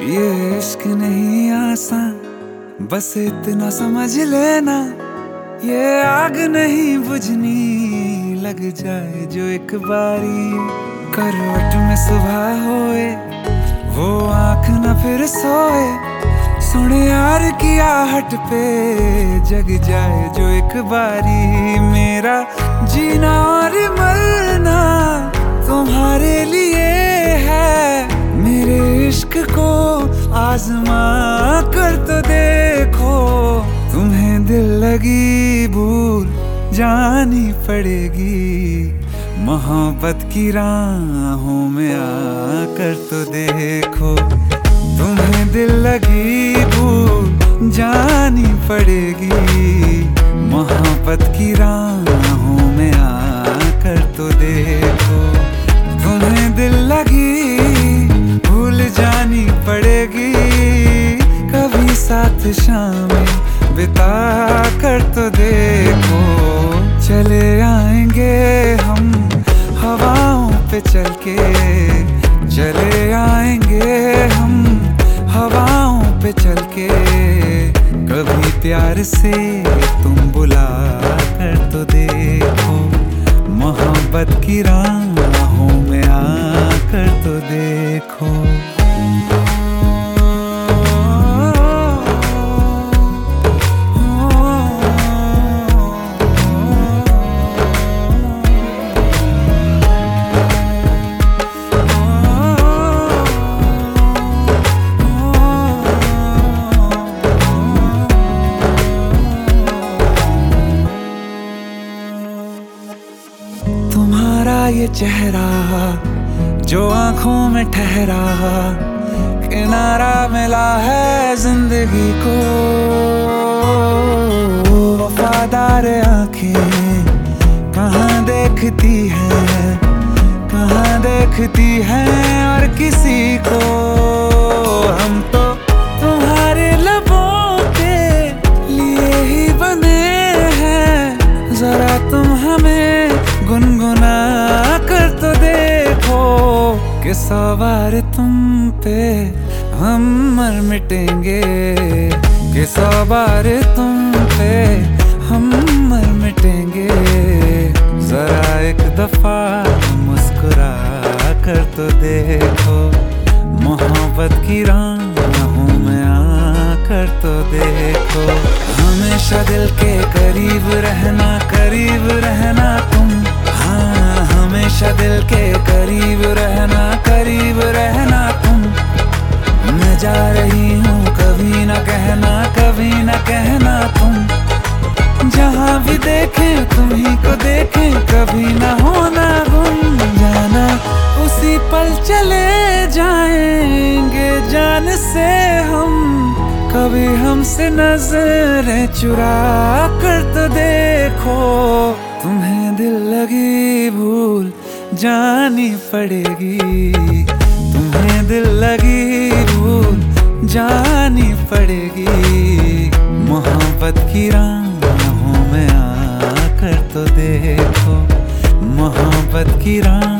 ये इश्क नहीं आसान बस इतना समझ लेना। ये आग नहीं बुझनी, लग जाए जो एक बारी। करवट में सुबह होए, वो आँख न फिर सोए। सुने यार की आहट पे जग जाए जो एक बारी मेरा जीना और मरना तुम्हारे लिए है। मेरे इश्क को आजमा कर तो देखो, तुम्हें दिल लगी भूल जानी पड़ेगी। मोहब्बत की राहों में आकर तो देखो, तुम्हें दिल लगी भूल जानी पड़ेगी। मोहब्बत की राहों में आकर तो देखो, तुम्हें दिल लगी भूल जानी पड़ेगी। कभी साथ शाम बिता कर तो देखो, चले आएँगे के कभी प्यार से तुम बुला कर तो देखो। मोहब्बत की राहों में आकर तो देखो। चेहरा जो आँखों में ठहरा, किनारा मिला है ज़िंदगी को। वफादार आँखें कहाँ देखती हैं, कहाँ देखती हैं और किसी को? हम तो तुम्हारे लबों के लिए ही बने हैं, जरा कि सवार तुम पे हम मर मिटेंगे। कि सवार तुम पे हम मर मिटेंगे। जरा एक दफ़ा मुस्कुरा कर तो देखो, मोहब्बत की राहों में आकर तो देखो। हमेशा दिल के करीब कहना तुम, जहाँ भी देखे, तुम्ही को देखे, कभी ना होना गुम जाना। उसी पल चले जाएँगे, जान से हम, कभी हमसे नज़रें चुरा कर तो देखो, तुम्हें दिल लगी भूल जानी पड़ेगी। तुम्हें दिल लगी भूल जानी पड़ेगी। मोहब्बत की राहों में आकर तो देखो। मोहब्बत की राह